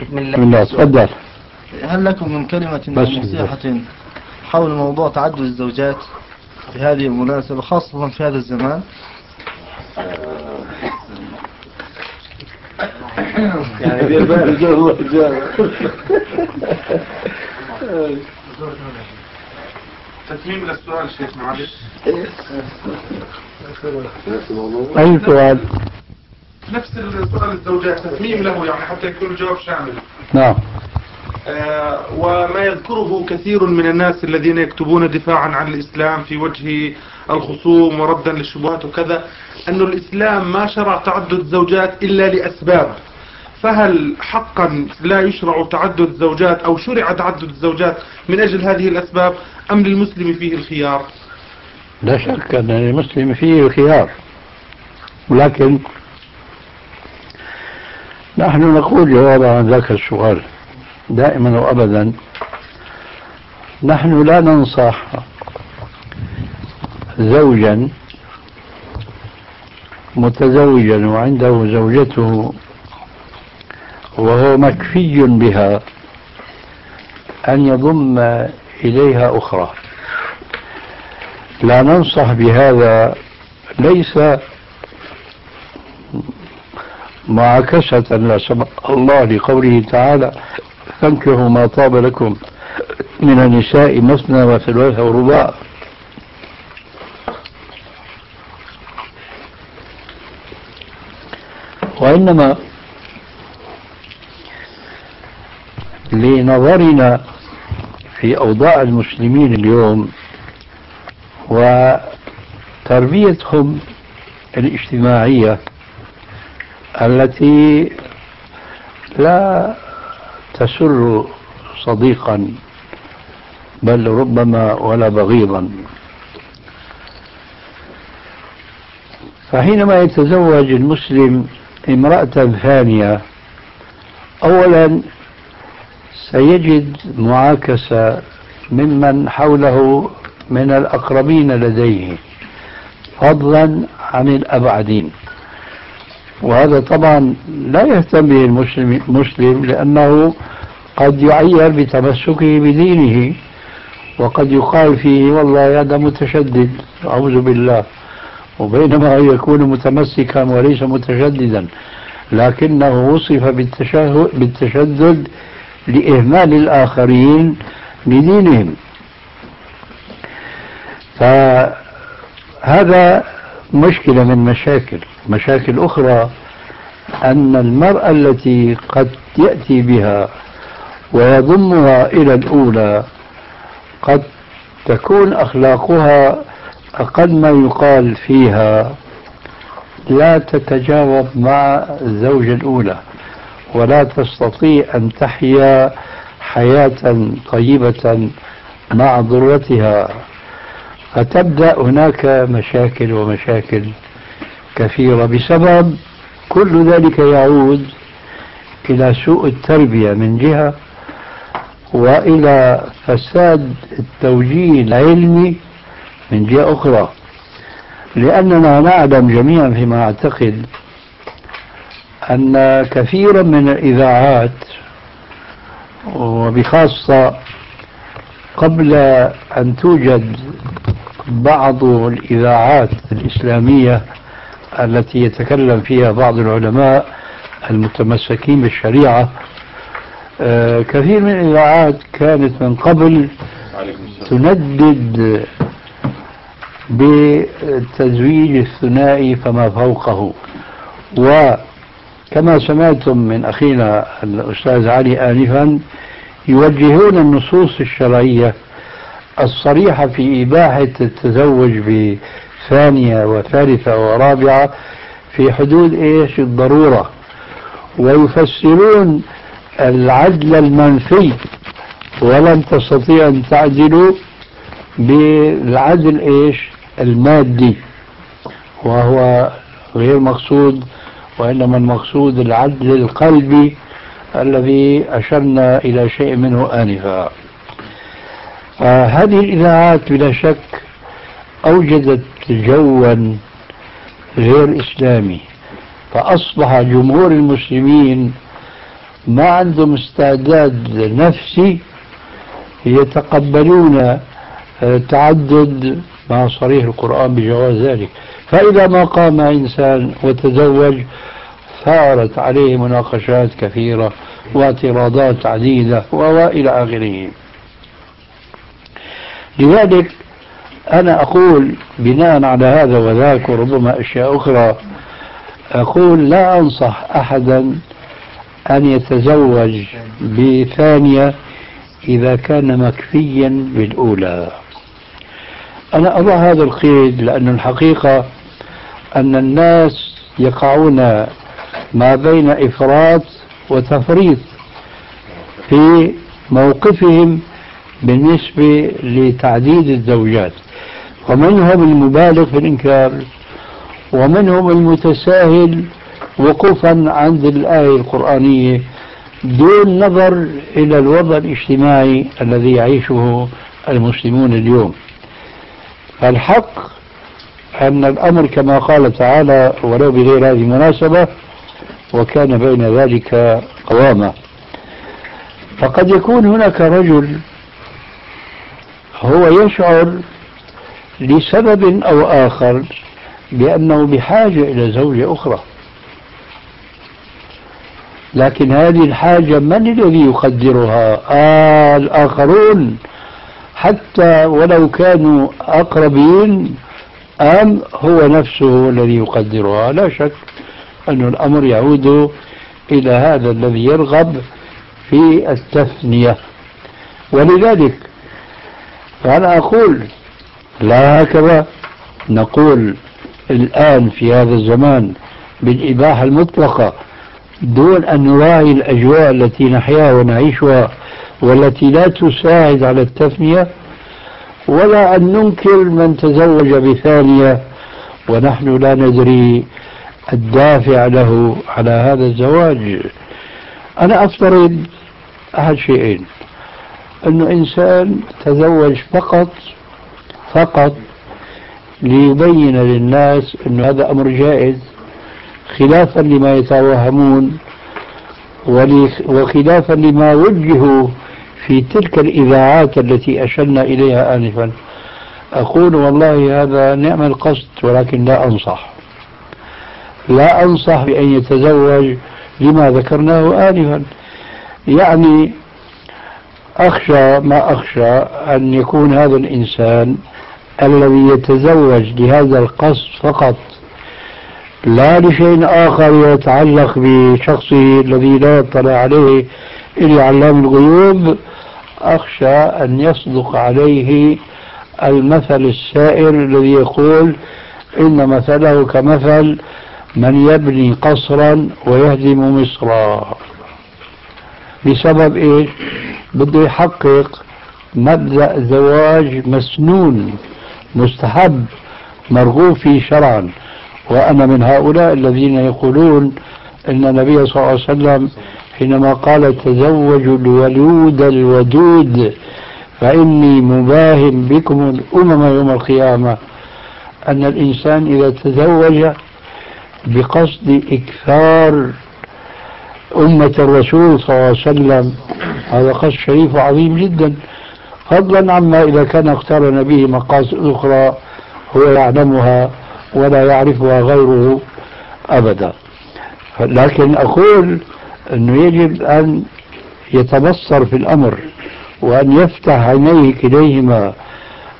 بسم الله. بسم الله تفضل. هل لكم من كلمة نصيحة حول موضوع تعدد الزوجات في هذه المناسبة خاصة في هذا الزمان؟ يعني دير بالك الله تتميم للسؤال شيخ معلش. أي سؤال؟ نفس السؤال الزوجات تتميم له يعني حتى يكون الجواب شامل. نعم. آه وما يذكره كثير من الناس الذين يكتبون دفاعا عن الإسلام في وجه الخصوم وردا للشبهات وكذا أن الإسلام ما شرع تعدد الزوجات إلا لأسباب. فهل حقا لا يشرع تعدد الزوجات أو شرع تعدد الزوجات من أجل هذه الأسباب أم للمسلم فيه الخيار؟ لا شك أن للمسلم فيه الخيار ولكن نحن نقول جوابا عن ذاك السؤال دائما وأبدا. نحن لا ننصح زوجا متزوجا وعنده زوجته وهو مكفي بها أن يضم إليها أخرى. لا ننصح بهذا ليس معاكسة لا سمح الله لقوله تعالى فانكحوا ما طاب لكم من النساء مثنى وثلاث ورباع. وإنما لنظرنا في أوضاع المسلمين اليوم وتربيتهم الاجتماعية التي لا تسر صديقا بل ربما ولا بغيضا. فحينما يتزوج المسلم امرأة ثانية أولا سيجد معاكسة ممن حوله من الأقربين لديه فضلا عن الأبعدين. وهذا طبعا لا يهتم به المسلم, لأنه قد يعير بتمسكه بدينه وقد يقال فيه والله هذا متشدد أعوذ بالله. وبينما يكون متمسكا وليس متشددا لكنه وصف بالتشدد لإهمال الآخرين لدينهم. فهذا مشكلة من مشاكل. مشاكل أخرى أن المرأة التي قد يأتي بها ويضمها إلى الأولى قد تكون أخلاقها أقل ما يقال فيها لا تتجاوب مع الزوجة الأولى ولا تستطيع أن تحيا حياة طيبة مع ذرتها. فتبدأ هناك مشاكل ومشاكل كثيرة. بسبب كل ذلك يعود إلى سوء التربية من جهة وإلى فساد التوجيه العلمي من جهة أخرى. لأننا نعلم جميعا فيما أعتقد أن كثيرا من الإذاعات وبخاصة قبل أن توجد بعض الإذاعات الإسلامية التي يتكلم فيها بعض العلماء المتمسكين بالشريعة آه، كثير من الإذاعات كانت من قبل تندد بالتزويج الثنائي فما فوقه. وكما سمعتم من أخينا الأستاذ علي آنفا يوجهون النصوص الشرعية الصريحة في إباحة التزوج بثانية وثالثة ورابعة في حدود إيش؟ الضرورة. ويفسرون العدل المنفي ولن تستطيع أن تعدلوا بالعدل إيش؟ المادي. وهو غير مقصود وإنما المقصود العدل القلبي الذي أشرنا إلى شيء منه آنفا. هذه الإذاعات بلا شك أوجدت جوا غير إسلامي فأصبح جمهور المسلمين ما عندهم استعداد نفسي يتقبلون تعدد مع صريح القرآن بجواز ذلك. فإذا ما قام إنسان وتزوج ثارت عليه مناقشات كثيرة واعتراضات عديدة وإلى آخره لذلك أنا أقول بناء على هذا وذاك وربما أشياء أخرى أقول لا أنصح أحدا أن يتزوج بثانية إذا كان مكفيا بالأولى. أنا أضع هذا القيد لأن الحقيقة أن الناس يقعون ما بين إفراط وتفريط في موقفهم بالنسبة لتعديد الزوجات. ومنهم المبالغ في الإنكار ومنهم المتساهل وقوفا عند الآية القرآنية دون نظر إلى الوضع الاجتماعي الذي يعيشه المسلمون اليوم. فالحق أن الأمر كما قال تعالى ولو بغير هذه المناسبة وكان بين ذلك قوامة فقد يكون هناك رجل هو يشعر لسبب أو آخر بأنه بحاجة إلى زوجة أخرى. لكن هذه الحاجة من الذي يقدرها؟ آه الآخرون. حتى ولو كانوا أقربين أم هو نفسه الذي يقدرها؟ لا شك أن الأمر يعود إلى هذا الذي يرغب في التثنية. ولذلك فأنا أقول لا هكذا نقول الآن في هذا الزمان بالإباحة المطلقة دون أن نراعي الأجواء التي نحياها ونعيشها والتي لا تساعد على التثنية ولا أن ننكر من تزوج بثانية ونحن لا ندري الدافع له على هذا الزواج. أنا أفترض أحد شيئين. أنه إنسان تزوج فقط فقط ليبين للناس أن هذا أمر جائز خلافا لما يتوهمون وخلافا لما وجهوا في تلك الإذاعات التي أشرنا إليها آنفا. أقول والله هذا نعم القصد ولكن لا أنصح. لا أنصح بأن يتزوج لما ذكرناه آنفا. يعني أخشى ما أخشى أن يكون هذا الإنسان الذي يتزوج لهذا القصد فقط لا لشيء آخر يتعلق بشخصه الذي لا يطلع عليه إلا علام الغيوب. أخشى أن يصدق عليه المثل السائر الذي يقول إن مثله كمثل من يبني قصرا ويهدم مصرا. بسبب إيش؟ بده يحقق مبدأ زواج مسنون مستحب مرغوب فيه شرعا. وأنا من هؤلاء الذين يقولون أن النبي صلى الله عليه وسلم حينما قال تزوجوا الولود الودود فإني مباهم بكم الأمم يوم القيامة. أن الإنسان إذا تزوج بقصد إكثار أمة الرسول صلى الله عليه وسلم. هذا قصد شريف وعظيم جدا. فضلا عما إذا كان اقترن به مقاصد أخرى هو يعلمها ولا يعرفها غيره أبدا. لكن أقول أنه يجب أن يتبصر في الأمر وأن يفتح عينيه كليهما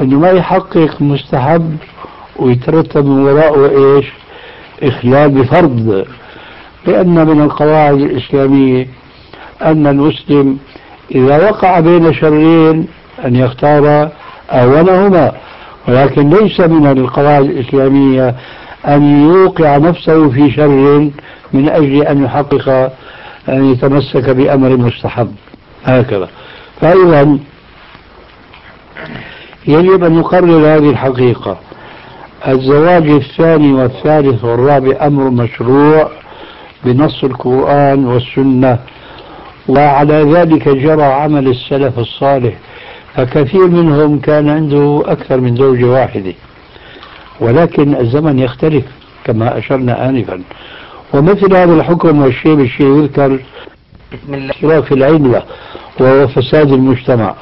أنه ما يحقق مستحب ويترتب من وراءه إيش؟ إخلال بفرض. لأن من القواعد الإسلامية أن المسلم إذا وقع بين شرين أن يختار أولهما ولكن ليس من القواعد الإسلامية أن يوقع نفسه في شر من أجل أن يحقق أن يتمسك بأمر مستحب. هكذا. فأيضا يجب أن نقرر هذه الحقيقة. الزواج الثاني والثالث والرابع أمر مشروع. بنص القرآن والسنة. وعلى ذلك جرى عمل السلف الصالح فكثير منهم كان عنده أكثر من زوجة واحدة ولكن الزمن يختلف كما أشرنا آنفا. ومثل هذا الحكم والشيء بالشيء يذكر بسم الله. اشتراك العلة وهو فساد المجتمع.